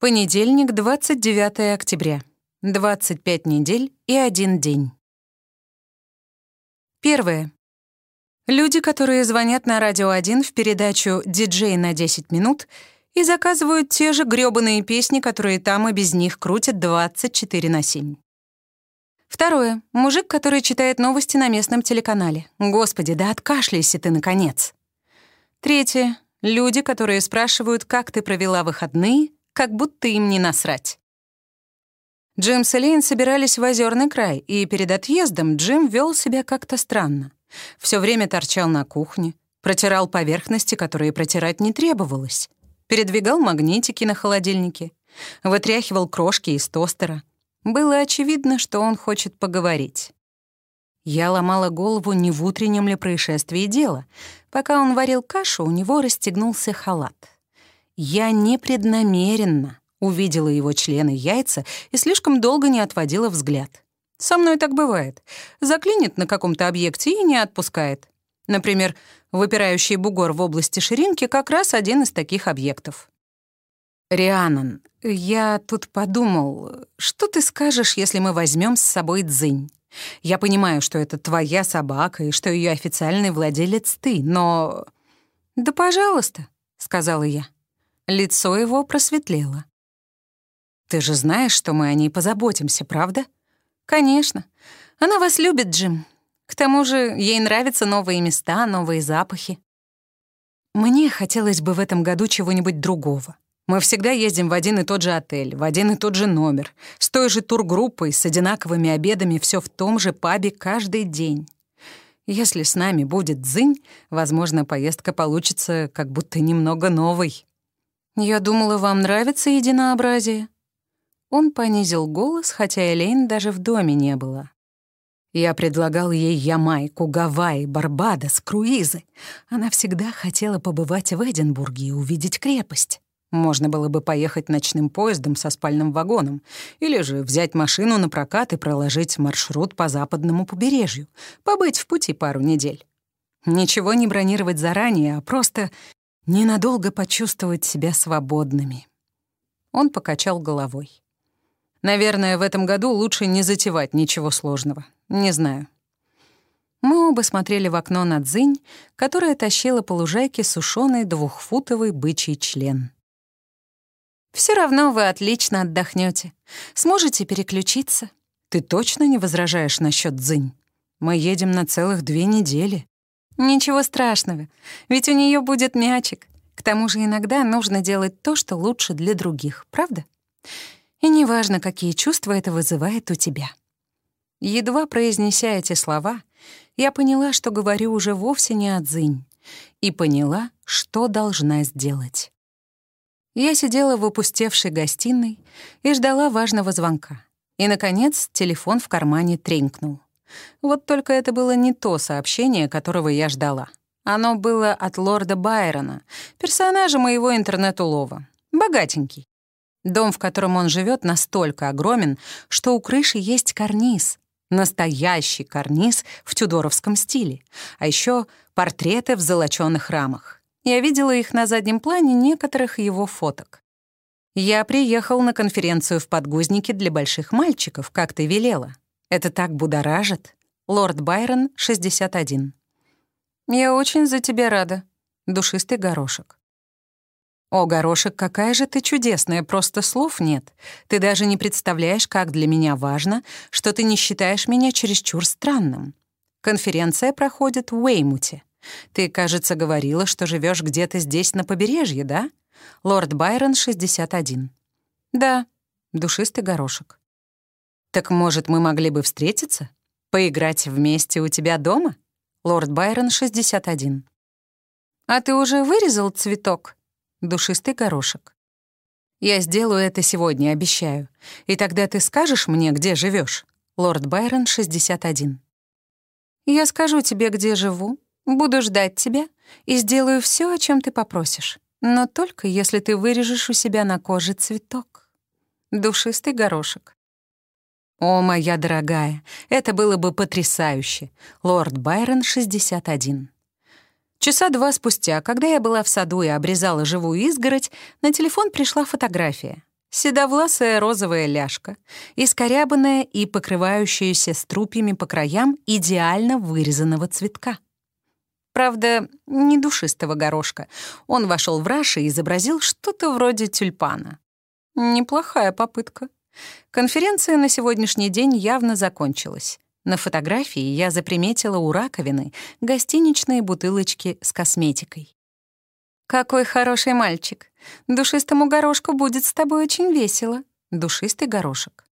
Понедельник, 29 октября. 25 недель и один день. Первое. Люди, которые звонят на радио 1 в передачу «Диджей на 10 минут» и заказывают те же грёбаные песни, которые там и без них крутят 24 на 7. Второе. Мужик, который читает новости на местном телеканале. Господи, да откашляйся ты, наконец. Третье. Люди, которые спрашивают, как ты провела выходные, как будто им не насрать. Джим с Элейн собирались в Озерный край, и перед отъездом Джим вел себя как-то странно. Все время торчал на кухне, протирал поверхности, которые протирать не требовалось, передвигал магнитики на холодильнике, вытряхивал крошки из тостера. Было очевидно, что он хочет поговорить. Я ломала голову, не в утреннем ли происшествии дело. Пока он варил кашу, у него расстегнулся халат. Я непреднамеренно увидела его члены яйца и слишком долго не отводила взгляд. Со мной так бывает. Заклинит на каком-то объекте и не отпускает. Например, выпирающий бугор в области ширинки как раз один из таких объектов. «Рианон, я тут подумал, что ты скажешь, если мы возьмем с собой дзынь? Я понимаю, что это твоя собака и что ее официальный владелец ты, но...» «Да пожалуйста», — сказала я. Лицо его просветлело. «Ты же знаешь, что мы о ней позаботимся, правда?» «Конечно. Она вас любит, Джим. К тому же ей нравятся новые места, новые запахи». Мне хотелось бы в этом году чего-нибудь другого. Мы всегда ездим в один и тот же отель, в один и тот же номер, с той же тургруппой, с одинаковыми обедами, все в том же пабе каждый день. Если с нами будет дзынь, возможно, поездка получится как будто немного новой. «Я думала, вам нравится единообразие». Он понизил голос, хотя Элейн даже в доме не было. Я предлагал ей Ямайку, Гавайи, Барбадос, круизы. Она всегда хотела побывать в Эдинбурге и увидеть крепость. Можно было бы поехать ночным поездом со спальным вагоном, или же взять машину на прокат и проложить маршрут по западному побережью, побыть в пути пару недель. Ничего не бронировать заранее, а просто ненадолго почувствовать себя свободными. Он покачал головой. Наверное, в этом году лучше не затевать ничего сложного. Не знаю. Мы оба смотрели в окно на Дзынь, которая тащила по лужайке сушёный двухфутовый бычий член. Все равно вы отлично отдохнете. Сможете переключиться. Ты точно не возражаешь насчет Дзынь? Мы едем на целых две недели. Ничего страшного, ведь у нее будет мячик. К тому же иногда нужно делать то, что лучше для других, правда? И неважно, какие чувства это вызывает у тебя. Едва произнеся эти слова, я поняла, что говорю уже вовсе не о дзынь, и поняла, что должна сделать. Я сидела в опустевшей гостиной и ждала важного звонка. И, наконец, телефон в кармане тренькнул. Вот только это было не то сообщение, которого я ждала. Оно было от лорда Байрона, персонажа моего интернет-улова. Богатенький. Дом, в котором он живет, настолько огромен, что у крыши есть карниз. Настоящий карниз в тюдоровском стиле. А еще портреты в золочёных рамах. Я видела их на заднем плане некоторых его фоток. Я приехал на конференцию в подгузнике для больших мальчиков, как ты велела. Это так будоражит. Лорд Байрон, 61. Я очень за тебя рада. Душистый горошек. О, горошек, какая же ты чудесная, просто слов нет. Ты даже не представляешь, как для меня важно, что ты не считаешь меня чересчур странным. Конференция проходит в Уэймуте. Ты, кажется, говорила, что живешь где-то здесь на побережье, да? Лорд Байрон, 61. Да, душистый горошек. Так, может, мы могли бы встретиться? Поиграть вместе у тебя дома? Лорд Байрон, 61. А ты уже вырезал цветок? Душистый горошек. Я сделаю это сегодня, обещаю. И тогда ты скажешь мне, где живешь? Лорд Байрон, 61. Я скажу тебе, где живу, Буду ждать тебя и сделаю все, о чем ты попросишь. Но только если ты вырежешь у себя на коже цветок. Душистый горошек. О, моя дорогая, это было бы потрясающе. Лорд Байрон, 61. Часа два спустя, когда я была в саду и обрезала живую изгородь, на телефон пришла фотография. Седовласая розовая ляжка, искорябанная и покрывающаяся струпьями по краям идеально вырезанного цветка. Правда, не душистого горошка. Он вошел в раш и изобразил что-то вроде тюльпана. Неплохая попытка. Конференция на сегодняшний день явно закончилась. На фотографии я заприметила у раковины гостиничные бутылочки с косметикой. «Какой хороший мальчик. Душистому горошку будет с тобой очень весело». Душистый горошек.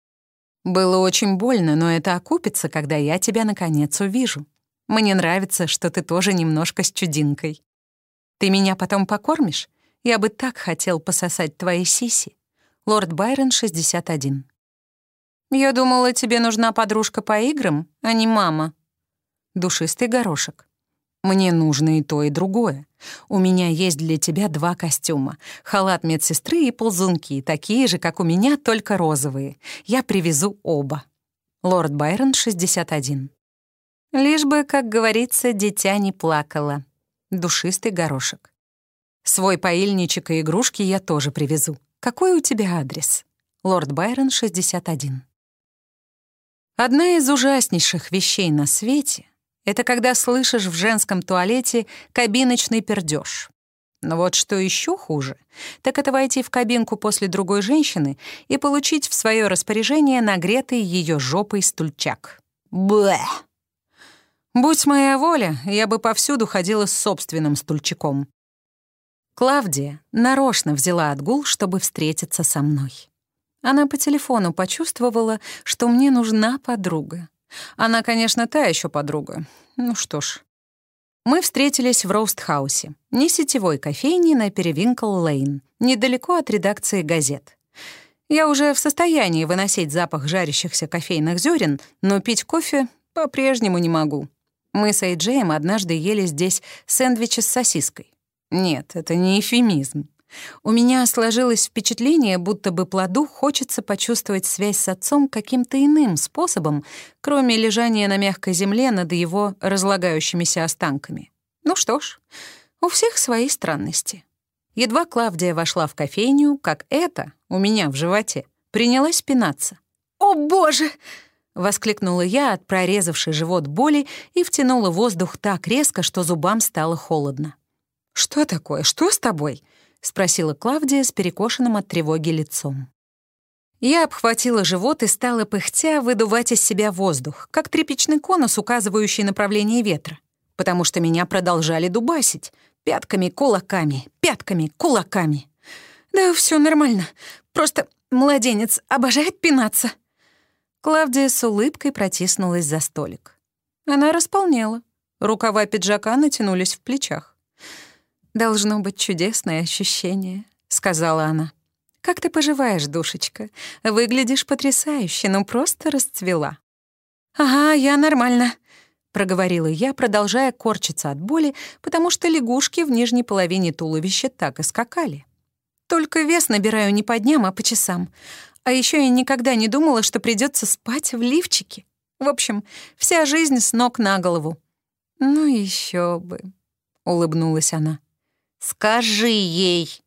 «Было очень больно, но это окупится, когда я тебя наконец увижу. Мне нравится, что ты тоже немножко с чудинкой. Ты меня потом покормишь? Я бы так хотел пососать твои сиси». Лорд Байрон, 61. «Я думала, тебе нужна подружка по играм, а не мама». Душистый горошек. Мне нужно и то, и другое. У меня есть для тебя два костюма. Халат медсестры и ползунки, такие же, как у меня, только розовые. Я привезу оба. Лорд Байрон, 61. Лишь бы, как говорится, дитя не плакало. Душистый горошек. Свой поильничек и игрушки я тоже привезу. Какой у тебя адрес? Лорд Байрон, 61. Одна из ужаснейших вещей на свете — это когда слышишь в женском туалете кабиночный пердеж. Но вот что еще хуже, так это войти в кабинку после другой женщины и получить в свое распоряжение нагретый ее жопой стульчак. Блэ! Будь моя воля, я бы повсюду ходила с собственным стульчиком. Клавдия нарочно взяла отгул, чтобы встретиться со мной. Она по телефону почувствовала, что мне нужна подруга. Она, конечно, та еще подруга. Ну что ж. Мы встретились в Роустхаусе, не сетевой кофейне на Перевинкл-Лейн, недалеко от редакции газет. Я уже в состоянии выносить запах жарящихся кофейных зерен, но пить кофе по-прежнему не могу. Мы с Эйджеем однажды ели здесь сэндвичи с сосиской. Нет, это не эфемизм. У меня сложилось впечатление, будто бы плоду хочется почувствовать связь с отцом каким-то иным способом, кроме лежания на мягкой земле над его разлагающимися останками. Ну что ж, у всех свои странности. Едва Клавдия вошла в кофейню, как это, у меня в животе, принялась пинаться. «О, боже!» — воскликнула я от прорезавшей живот боли и втянула воздух так резко, что зубам стало холодно. «Что такое? Что с тобой?» — спросила Клавдия с перекошенным от тревоги лицом. Я обхватила живот и стала пыхтя выдувать из себя воздух, как тряпичный конус, указывающий направление ветра, потому что меня продолжали дубасить. Пятками, кулаками, пятками, кулаками. «Да все нормально. Просто младенец обожает пинаться». Клавдия с улыбкой протиснулась за столик. Она располнела. Рукава пиджака натянулись в плечах. «Должно быть чудесное ощущение», — сказала она. «Как ты поживаешь, душечка? Выглядишь потрясающе, ну просто расцвела». «Ага, я нормально», — проговорила я, продолжая корчиться от боли, потому что лягушки в нижней половине туловища так и скакали. «Только вес набираю не по дням, а по часам. А еще я никогда не думала, что придется спать в лифчике. В общем, вся жизнь с ног на голову». «Ну еще бы», — улыбнулась она. Скажи ей!»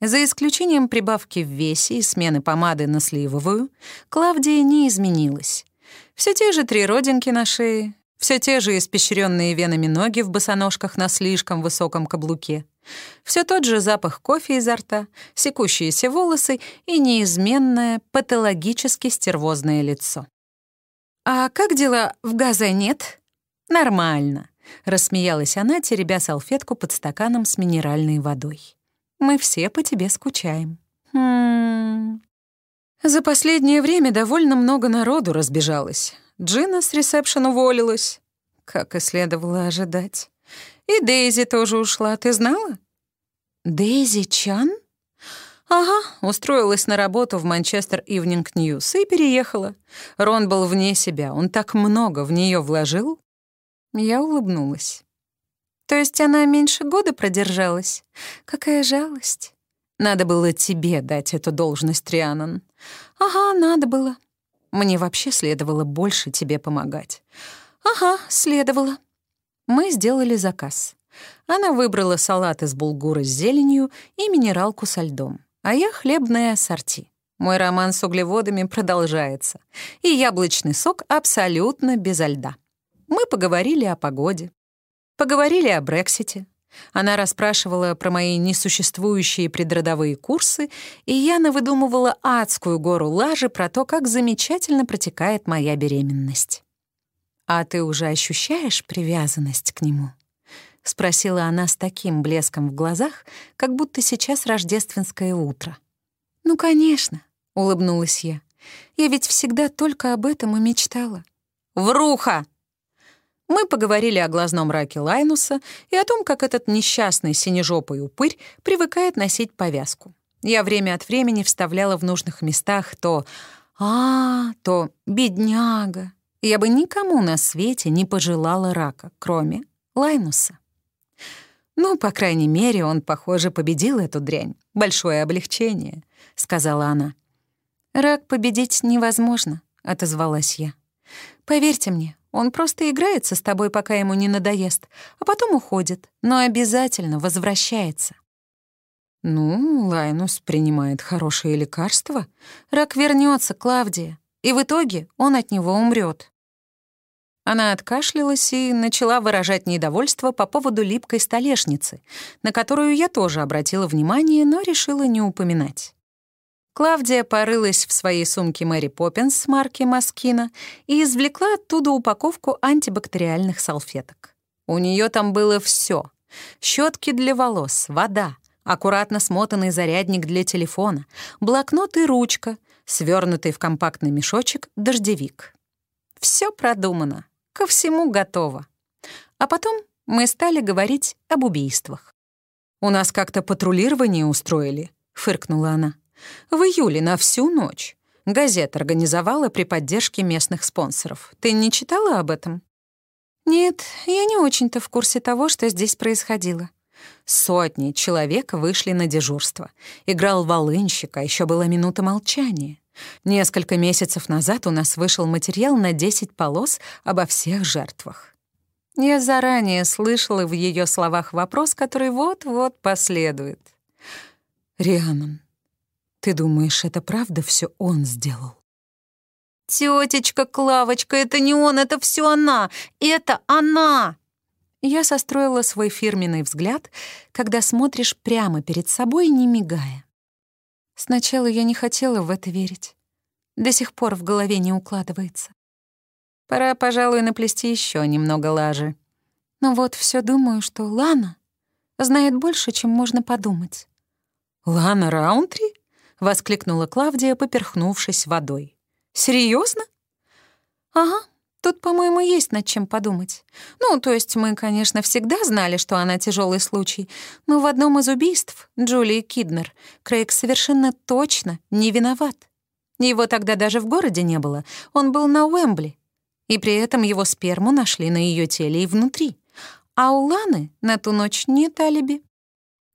За исключением прибавки в весе и смены помады на сливовую, Клавдия не изменилась. Все те же три родинки на шее, все те же испещренные венами ноги в босоножках на слишком высоком каблуке, все тот же запах кофе изо рта, секущиеся волосы и неизменное патологически стервозное лицо. «А как дела в Газе нет?» «Нормально. Рассмеялась она, теребя салфетку под стаканом с минеральной водой. «Мы все по тебе скучаем». «Хм...» За последнее время довольно много народу разбежалось. Джина с ресепшн уволилась, как и следовало ожидать. И Дейзи тоже ушла, ты знала? Дейзи Чан? Ага, устроилась на работу в Манчестер Ивнинг Ньюс и переехала. Рон был вне себя, он так много в нее вложил. Я улыбнулась. То есть она меньше года продержалась? Какая жалость. Надо было тебе дать эту должность, Рианон. Ага, надо было. Мне вообще следовало больше тебе помогать. Ага, следовало. Мы сделали заказ. Она выбрала салат из булгура с зеленью и минералку со льдом. А я хлебная ассорти. Мой роман с углеводами продолжается. И яблочный сок абсолютно безо льда. Мы поговорили о погоде. Поговорили о Брексите. Она расспрашивала про мои несуществующие предродовые курсы, и я навыдумывала адскую гору лажи про то, как замечательно протекает моя беременность. «А ты уже ощущаешь привязанность к нему?» — спросила она с таким блеском в глазах, как будто сейчас рождественское утро. «Ну, конечно», — улыбнулась я. «Я ведь всегда только об этом и мечтала». «Вруха!» Мы поговорили о глазном раке Лайнуса и о том, как этот несчастный синежопый упырь привыкает носить повязку. Я время от времени вставляла в нужных местах то «а», то «бедняга», я бы никому на свете не пожелала рака, кроме Лайнуса. «Ну, по крайней мере, он, похоже, победил эту дрянь. Большое облегчение», — сказала она. «Рак победить невозможно», — отозвалась я. «Поверьте мне, он просто играется с тобой, пока ему не надоест, а потом уходит, но обязательно возвращается». «Ну, Лайнус принимает хорошие лекарства. Рак вернется, Клавдия, и в итоге он от него умрет. Она откашлялась и начала выражать недовольство по поводу липкой столешницы, на которую я тоже обратила внимание, но решила не упоминать. Клавдия порылась в своей сумке Мэри Поппинс марки Маскина и извлекла оттуда упаковку антибактериальных салфеток. У нее там было все: щетки для волос, вода, аккуратно смотанный зарядник для телефона, блокнот и ручка, свернутый в компактный мешочек дождевик. Все продумано. Ко всему готово. А потом мы стали говорить об убийствах. «У нас как-то патрулирование устроили», — фыркнула она. «В июле на всю ночь. Газета организовала при поддержке местных спонсоров. Ты не читала об этом?» «Нет, я не очень-то в курсе того, что здесь происходило». Сотни человек вышли на дежурство. Играл волынщик, а еще была минута молчания. Несколько месяцев назад у нас вышел материал на 10 полос обо всех жертвах. Я заранее слышала в ее словах вопрос, который вот-вот последует. «Рианон, ты думаешь, это правда все он сделал?» «Тетечка Клавочка, это не он, это все она! Это она!» Я состроила свой фирменный взгляд, когда смотришь прямо перед собой, не мигая. Сначала я не хотела в это верить. До сих пор в голове не укладывается. Пора, пожалуй, наплести еще немного лажи. Но вот все думаю, что Лана знает больше, чем можно подумать. «Лана Раунтри?» — воскликнула Клавдия, поперхнувшись водой. Серьезно? «Ага, Тут, по-моему, есть над чем подумать. Ну, то есть мы, конечно, всегда знали, что она тяжелый случай, но в одном из убийств, Джулии Киднер, Крейг совершенно точно не виноват. Его тогда даже в городе не было, он был на Уэмбли. И при этом его сперму нашли на ее теле и внутри. А у Ланы на ту ночь нет алиби.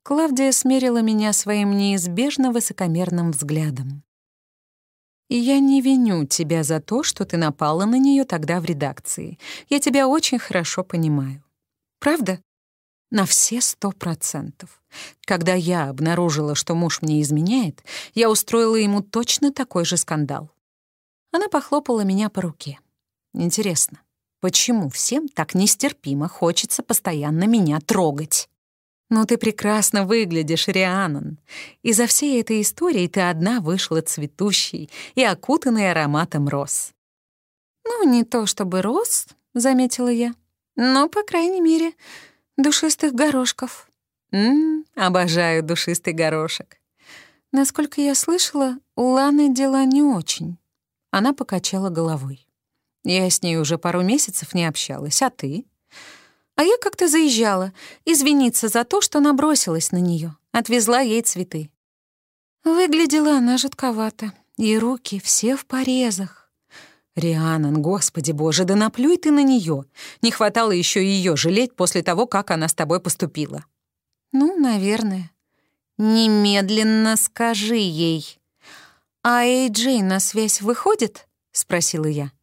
Клавдия смерила меня своим неизбежно высокомерным взглядом. И я не виню тебя за то, что ты напала на нее тогда в редакции. Я тебя очень хорошо понимаю. Правда? На все сто процентов. Когда я обнаружила, что муж мне изменяет, я устроила ему точно такой же скандал. Она похлопала меня по руке. Интересно, почему всем так нестерпимо хочется постоянно меня трогать? «Ну ты прекрасно выглядишь, Рианон. Из-за всей этой истории ты одна вышла цветущей и окутанной ароматом роз». «Ну, не то чтобы роз», — заметила я, «но, по крайней мере, душистых горошков». «Ммм, обожаю душистый горошек». Насколько я слышала, у Ланы дела не очень. Она покачала головой. Я с ней уже пару месяцев не общалась, а ты? А я как-то заезжала, извиниться за то, что набросилась на нее, отвезла ей цветы. Выглядела она жутковато, и руки все в порезах. Рианан, господи боже, да наплюй ты на нее. Не хватало еще ее жалеть после того, как она с тобой поступила. Ну, наверное. Немедленно скажи ей. А Эй на связь выходит? спросила я.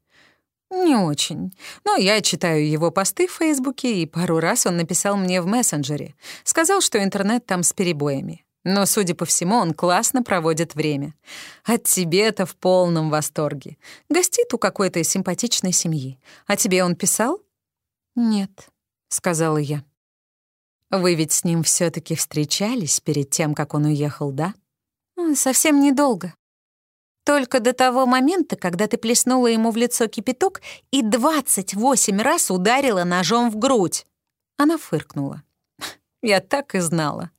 Не очень. Но я читаю его посты в Фейсбуке, и пару раз он написал мне в мессенджере. Сказал, что интернет там с перебоями. Но, судя по всему, он классно проводит время. От тебе-то в полном восторге. Гостит у какой-то симпатичной семьи. А тебе он писал? «Нет», — сказала я. «Вы ведь с ним все таки встречались перед тем, как он уехал, да?» «Совсем недолго. Только до того момента, когда ты плеснула ему в лицо кипяток и 28 раз ударила ножом в грудь». Она фыркнула. «Я так и знала.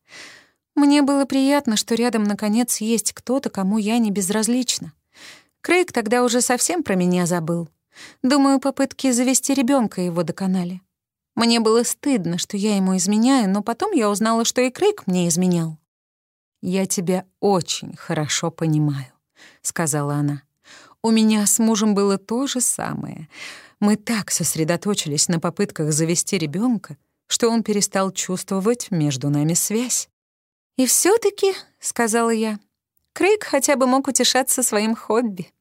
Мне было приятно, что рядом, наконец, есть кто-то, кому я не безразлична. Крейг тогда уже совсем про меня забыл. Думаю, попытки завести ребенка его доконали. Мне было стыдно, что я ему изменяю, но потом я узнала, что и Крейг мне изменял. «Я тебя очень хорошо понимаю», — сказала она. «У меня с мужем было то же самое. Мы так сосредоточились на попытках завести ребенка, что он перестал чувствовать между нами связь. «И все таки сказала я, — Крейг хотя бы мог утешаться своим хобби».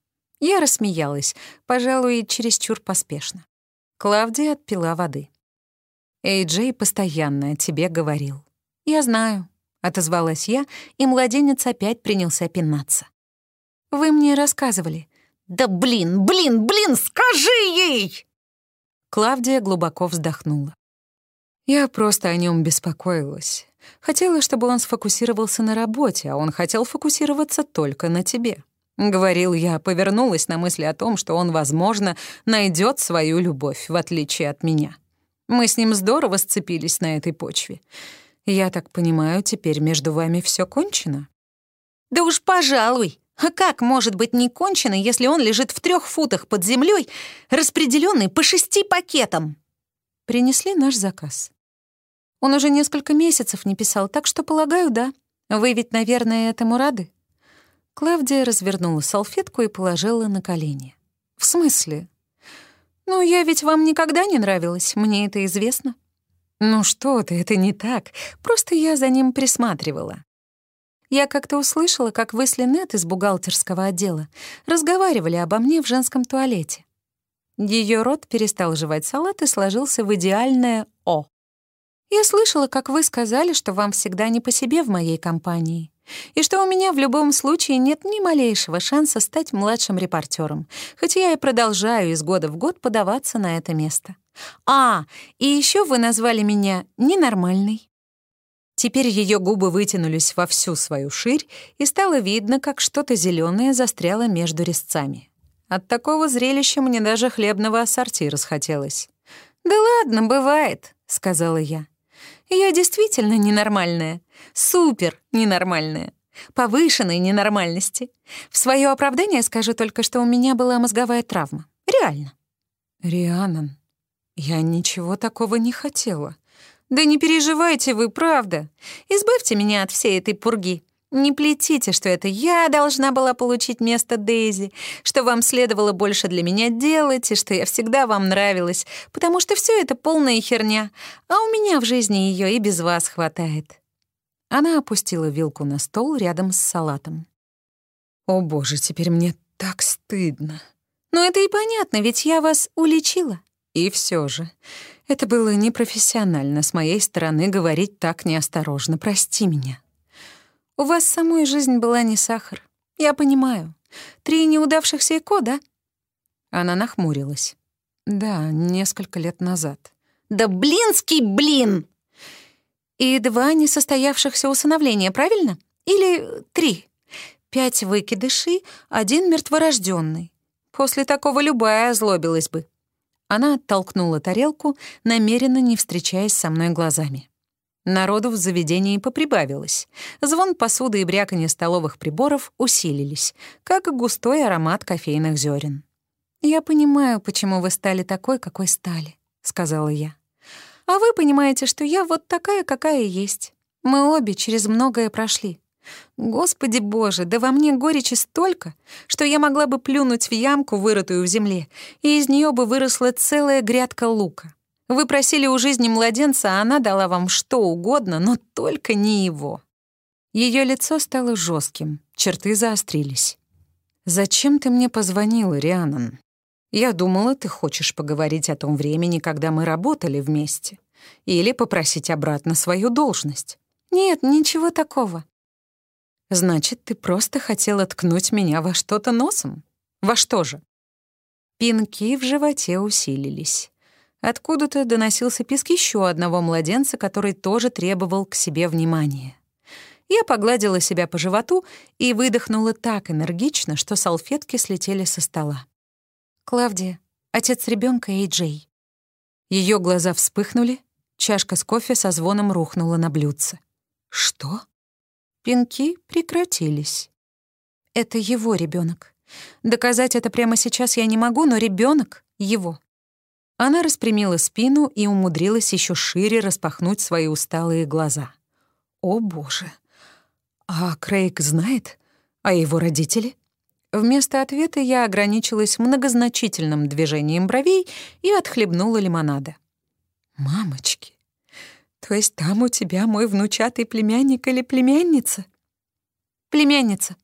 Я рассмеялась, пожалуй, чересчур поспешно. Клавдия отпила воды. «Эй, Джей постоянно о тебе говорил». «Я знаю», — отозвалась я, и младенец опять принялся пинаться. «Вы мне рассказывали». «Да блин, блин, блин, скажи ей!» Клавдия глубоко вздохнула. Я просто о нем беспокоилась. Хотела, чтобы он сфокусировался на работе, а он хотел фокусироваться только на тебе. Говорил я, повернулась на мысли о том, что он, возможно, найдет свою любовь, в отличие от меня. Мы с ним здорово сцепились на этой почве. Я так понимаю, теперь между вами все кончено? Да уж, пожалуй. А как может быть не кончено, если он лежит в трех футах под землей, распределенный по шести пакетам? Принесли наш заказ. Он уже несколько месяцев не писал, так что, полагаю, да. Вы ведь, наверное, этому рады? Клавдия развернула салфетку и положила на колени. «В смысле?» «Ну, я ведь вам никогда не нравилась, мне это известно». «Ну что ты, это не так. Просто я за ним присматривала. Я как-то услышала, как вы с Линет из бухгалтерского отдела разговаривали обо мне в женском туалете. Ее рот перестал жевать салат и сложился в идеальное «О». Я слышала, как вы сказали, что вам всегда не по себе в моей компании, и что у меня в любом случае нет ни малейшего шанса стать младшим репортером, хотя я и продолжаю из года в год подаваться на это место. А, и еще вы назвали меня ненормальной. Теперь ее губы вытянулись во всю свою ширь, и стало видно, как что-то зеленое застряло между резцами. От такого зрелища мне даже хлебного ассорти расхотелось. «Да ладно, бывает», — сказала я. «Я действительно ненормальная. Супер ненормальная. Повышенной ненормальности. В свое оправдание скажу только, что у меня была мозговая травма. Реально». «Рианан, я ничего такого не хотела», «Да не переживайте вы, правда. Избавьте меня от всей этой пурги. Не плетите, что это я должна была получить место Дейзи, что вам следовало больше для меня делать, и что я всегда вам нравилась, потому что все это полная херня, а у меня в жизни ее и без вас хватает». Она опустила вилку на стол рядом с салатом. «О боже, теперь мне так стыдно». «Но это и понятно, ведь я вас уличила». И все же, это было непрофессионально с моей стороны говорить так неосторожно. Прости меня. У вас самой жизнь была не сахар. Я понимаю. Три неудавшихся ЭКО, да? Она нахмурилась. Да, несколько лет назад. Да блинский блин! И два несостоявшихся усыновления, правильно? Или три? Пять выкидышей, один мертворожденный. После такого любая озлобилась бы. Она оттолкнула тарелку, намеренно не встречаясь со мной глазами. Народу в заведении поприбавилось. Звон посуды и бряканье столовых приборов усилились, как и густой аромат кофейных зерен. «Я понимаю, почему вы стали такой, какой стали», — сказала я. «А вы понимаете, что я вот такая, какая есть. Мы обе через многое прошли. Господи боже, да во мне горечи столько, что я могла бы плюнуть в ямку, вырытую в земле, и из нее бы выросла целая грядка лука. Вы просили у жизни младенца, а она дала вам что угодно, но только не его. Ее лицо стало жестким, черты заострились. «Зачем ты мне позвонила, Рианон? Я думала, ты хочешь поговорить о том времени, когда мы работали вместе, или попросить обратно свою должность». «Нет, ничего такого. Значит, ты просто хотела ткнуть меня во что-то носом? Во что же? Пинки в животе усилились. Откуда-то доносился писк еще одного младенца, который тоже требовал к себе внимания. Я погладила себя по животу и выдохнула так энергично, что салфетки слетели со стола. «Клавдия, отец ребенка Эйджей». Ее глаза вспыхнули, чашка с кофе со звоном рухнула на блюдце. «Что?» Пинки прекратились. «Это его ребенок. Доказать это прямо сейчас я не могу, но ребенок его». Она распрямила спину и умудрилась еще шире распахнуть свои усталые глаза. «О, боже! А Крейг знает? А его родители?» Вместо ответа я ограничилась многозначительным движением бровей и отхлебнула лимонада. «Мамочки, то есть там у тебя мой внучатый племянник или племянница?» «Племянница.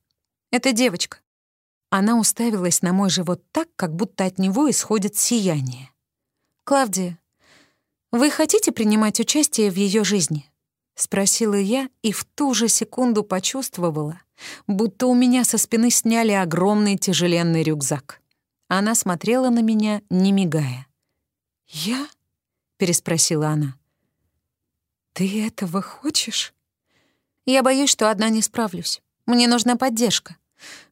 Это девочка». Она уставилась на мой живот так, как будто от него исходит сияние. «Клавдия, вы хотите принимать участие в ее жизни?» — спросила я и в ту же секунду почувствовала, будто у меня со спины сняли огромный тяжеленный рюкзак. Она смотрела на меня, не мигая. «Я?» — переспросила она. «Ты этого хочешь?» «Я боюсь, что одна не справлюсь. Мне нужна поддержка.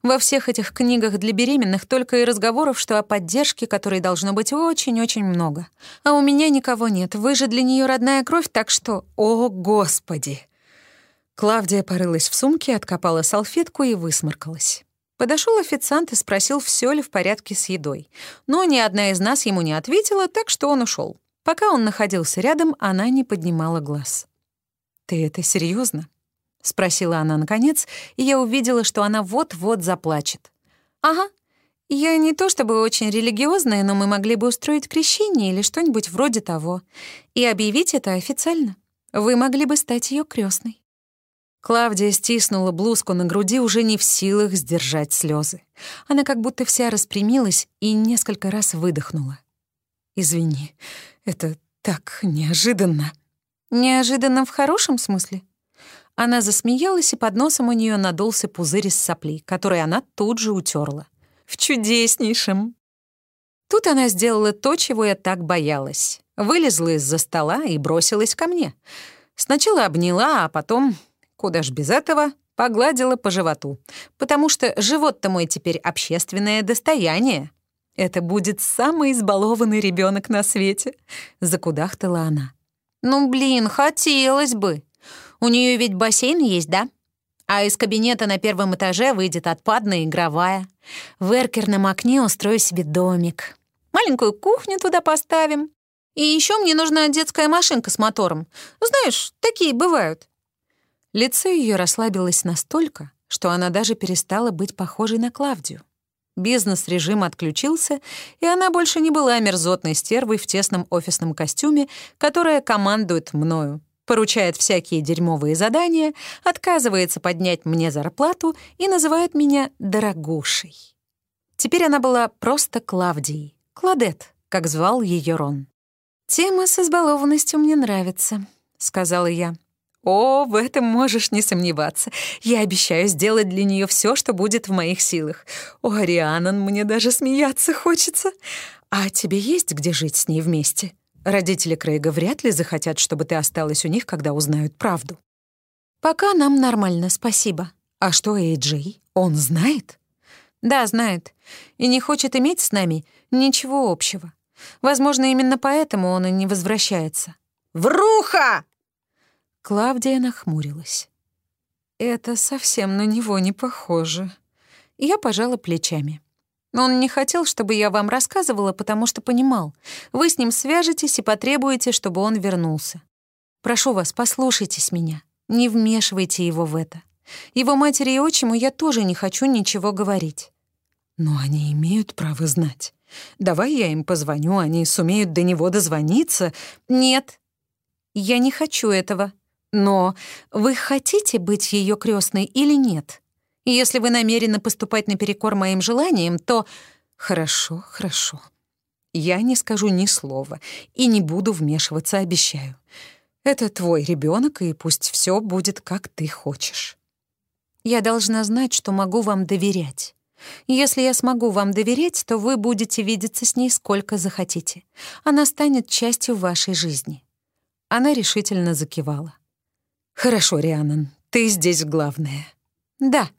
Во всех этих книгах для беременных только и разговоров, что о поддержке, которой должно быть очень-очень много. А у меня никого нет. Вы же для нее родная кровь, так что... О, Господи! Клавдия порылась в сумке, откопала салфетку и высморкалась. Подошел официант и спросил, все ли в порядке с едой. Но ни одна из нас ему не ответила, так что он ушел. Пока он находился рядом, она не поднимала глаз. «Ты это серьезно? — спросила она наконец, и я увидела, что она вот-вот заплачет. «Ага. Я не то чтобы очень религиозная, но мы могли бы устроить крещение или что-нибудь вроде того. И объявить это официально. Вы могли бы стать ее крестной. Клавдия стиснула блузку на груди, уже не в силах сдержать слезы. Она как будто вся распрямилась и несколько раз выдохнула. «Извини, это так неожиданно». «Неожиданно в хорошем смысле?» Она засмеялась, и под носом у нее надулся пузырь из соплей, который она тут же утерла. «В чудеснейшем!» Тут она сделала то, чего я так боялась. Вылезла из-за стола и бросилась ко мне. Сначала обняла, а потом, куда ж без этого, погладила по животу. Потому что живот-то мой теперь общественное достояние. Это будет самый избалованный ребенок на свете, закудахтала она. Ну, блин, хотелось бы. У нее ведь бассейн есть, да? А из кабинета на первом этаже выйдет отпадная игровая. В эркерном окне устрою себе домик. Маленькую кухню туда поставим. И еще мне нужна детская машинка с мотором. Знаешь, такие бывают. Лицо ее расслабилось настолько, что она даже перестала быть похожей на Клавдию. Бизнес-режим отключился, и она больше не была мерзотной стервой в тесном офисном костюме, которая командует мною, поручает всякие дерьмовые задания, отказывается поднять мне зарплату и называет меня «дорогушей». Теперь она была просто Клавдией, Кладет, как звал ее Рон. «Тема с избалованностью мне нравится», — сказала я. «О, в этом можешь не сомневаться. Я обещаю сделать для нее все, что будет в моих силах. О, Арианан, мне даже смеяться хочется. А тебе есть где жить с ней вместе?» Родители Крейга вряд ли захотят, чтобы ты осталась у них, когда узнают правду. Пока нам нормально, спасибо. А что Эйджей? Он знает? Да, знает. И не хочет иметь с нами ничего общего. Возможно, именно поэтому он и не возвращается. «Вруха!» Клавдия нахмурилась. «Это совсем на него не похоже». Я пожала плечами. Он не хотел, чтобы я вам рассказывала, потому что понимал. Вы с ним свяжетесь и потребуете, чтобы он вернулся. Прошу вас, послушайтесь меня. Не вмешивайте его в это. Его матери и отчиму я тоже не хочу ничего говорить. Но они имеют право знать. Давай я им позвоню, они сумеют до него дозвониться. Нет, я не хочу этого. Но вы хотите быть ее крестной или нет? Если вы намерены поступать наперекор моим желаниям, то... Хорошо, хорошо. Я не скажу ни слова и не буду вмешиваться, обещаю. Это твой ребенок, и пусть все будет, как ты хочешь. Я должна знать, что могу вам доверять. Если я смогу вам доверять, то вы будете видеться с ней сколько захотите. Она станет частью вашей жизни». Она решительно закивала. «Хорошо, Рианан, ты здесь главная». «Да»,